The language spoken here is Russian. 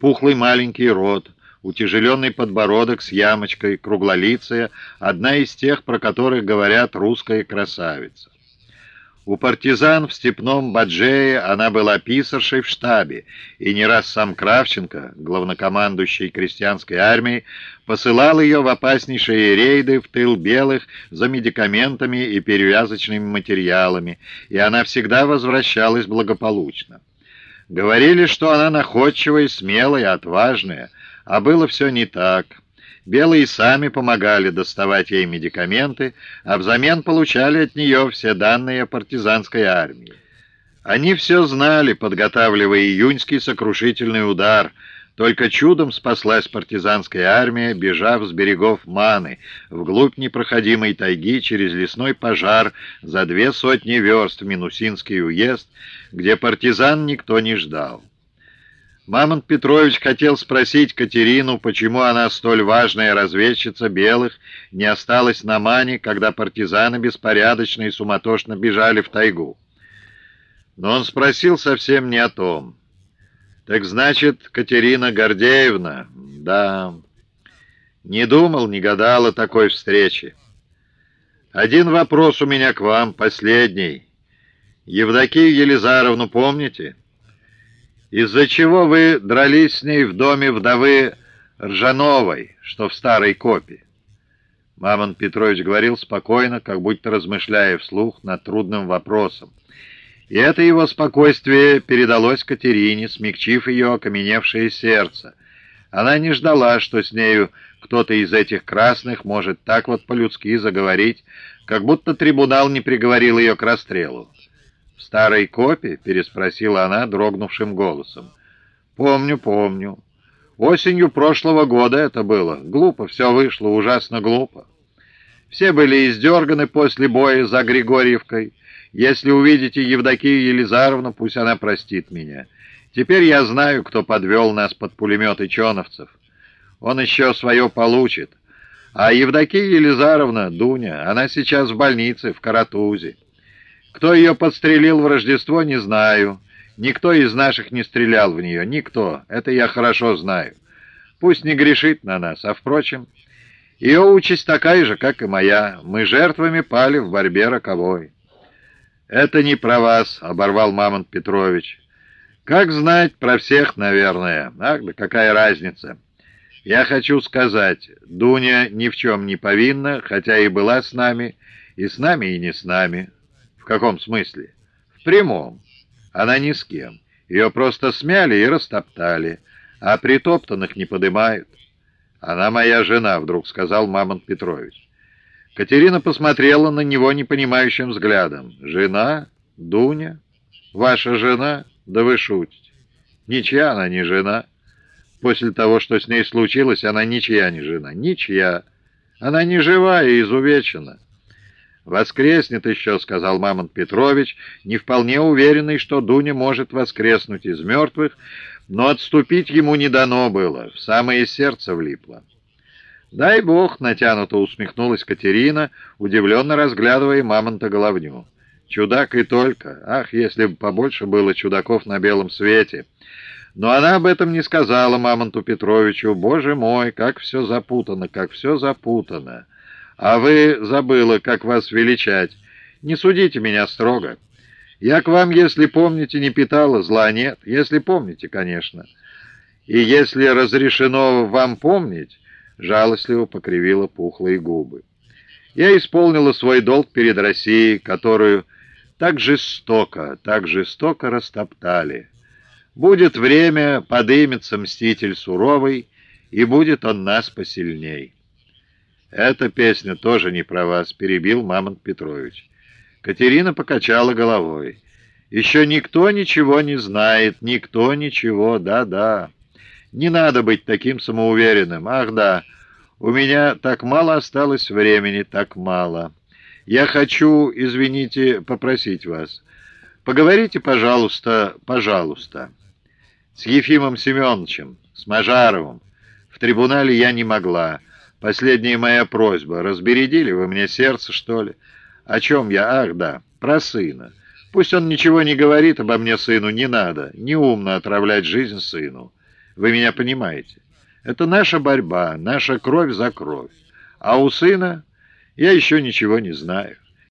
пухлый маленький рот, утяжеленный подбородок с ямочкой, круглолицая, одна из тех, про которых говорят русская красавица. У партизан в степном Баджее она была писаршей в штабе, и не раз сам Кравченко, главнокомандующий крестьянской армией, посылал ее в опаснейшие рейды в тыл белых за медикаментами и перевязочными материалами, и она всегда возвращалась благополучно. Говорили, что она находчивая, смелая, отважная, а было все не так. Белые сами помогали доставать ей медикаменты, а взамен получали от нее все данные о партизанской армии. Они все знали, подготавливая июньский сокрушительный удар. Только чудом спаслась партизанская армия, бежав с берегов Маны, вглубь непроходимой тайги через лесной пожар за две сотни верст в Минусинский уезд, где партизан никто не ждал. Мамонт Петрович хотел спросить Катерину, почему она, столь важная разведчица белых, не осталась на Мане, когда партизаны беспорядочно и суматошно бежали в тайгу. Но он спросил совсем не о том. «Так значит, Катерина Гордеевна...» «Да...» «Не думал, не гадал о такой встрече. Один вопрос у меня к вам, последний. Евдокию Елизаровну помните?» из-за чего вы дрались с ней в доме вдовы Ржановой, что в старой копе. Мамон Петрович говорил спокойно, как будто размышляя вслух над трудным вопросом. И это его спокойствие передалось Катерине, смягчив ее окаменевшее сердце. Она не ждала, что с нею кто-то из этих красных может так вот по-людски заговорить, как будто трибунал не приговорил ее к расстрелу. «В старой копе?» — переспросила она дрогнувшим голосом. «Помню, помню. Осенью прошлого года это было. Глупо все вышло, ужасно глупо. Все были издерганы после боя за Григорьевкой. Если увидите Евдокию Елизаровну, пусть она простит меня. Теперь я знаю, кто подвел нас под пулеметы чоновцев. Он еще свое получит. А Евдокия Елизаровна, Дуня, она сейчас в больнице, в Каратузе. Кто ее подстрелил в Рождество, не знаю. Никто из наших не стрелял в нее, никто. Это я хорошо знаю. Пусть не грешит на нас, а, впрочем, ее участь такая же, как и моя. Мы жертвами пали в борьбе роковой. «Это не про вас», — оборвал Мамонт Петрович. «Как знать, про всех, наверное. Ах, да какая разница. Я хочу сказать, Дуня ни в чем не повинна, хотя и была с нами, и с нами, и не с нами». «В каком смысле?» «В прямом. Она ни с кем. Ее просто смяли и растоптали, а притоптанных не подымают». «Она моя жена», — вдруг сказал Мамонт Петрович. Катерина посмотрела на него непонимающим взглядом. «Жена? Дуня? Ваша жена? Да вы шутите. Ничья она не жена. После того, что с ней случилось, она ничья не жена. Ничья. Она не живая и изувечена. «Воскреснет еще», — сказал Мамонт Петрович, не вполне уверенный, что Дуня может воскреснуть из мертвых, но отступить ему не дано было, в самое сердце влипло. «Дай бог!» — натянуто усмехнулась Катерина, удивленно разглядывая Мамонта головню. «Чудак и только! Ах, если бы побольше было чудаков на белом свете!» Но она об этом не сказала Мамонту Петровичу. «Боже мой, как все запутано, как все запутано!» А вы забыла, как вас величать. Не судите меня строго. Я к вам, если помните, не питала зла, нет. Если помните, конечно. И если разрешено вам помнить, жалостливо покривила пухлые губы. Я исполнила свой долг перед Россией, которую так жестоко, так жестоко растоптали. Будет время, подымется мститель суровый, и будет он нас посильней. «Эта песня тоже не про вас», — перебил Мамонт Петрович. Катерина покачала головой. «Еще никто ничего не знает, никто ничего, да-да. Не надо быть таким самоуверенным. Ах, да, у меня так мало осталось времени, так мало. Я хочу, извините, попросить вас. Поговорите, пожалуйста, пожалуйста, с Ефимом Семеновичем, с Мажаровым. В трибунале я не могла». Последняя моя просьба. Разбередили вы мне сердце, что ли? О чем я? Ах, да, про сына. Пусть он ничего не говорит обо мне сыну, не надо. Неумно отравлять жизнь сыну. Вы меня понимаете? Это наша борьба, наша кровь за кровь. А у сына я еще ничего не знаю.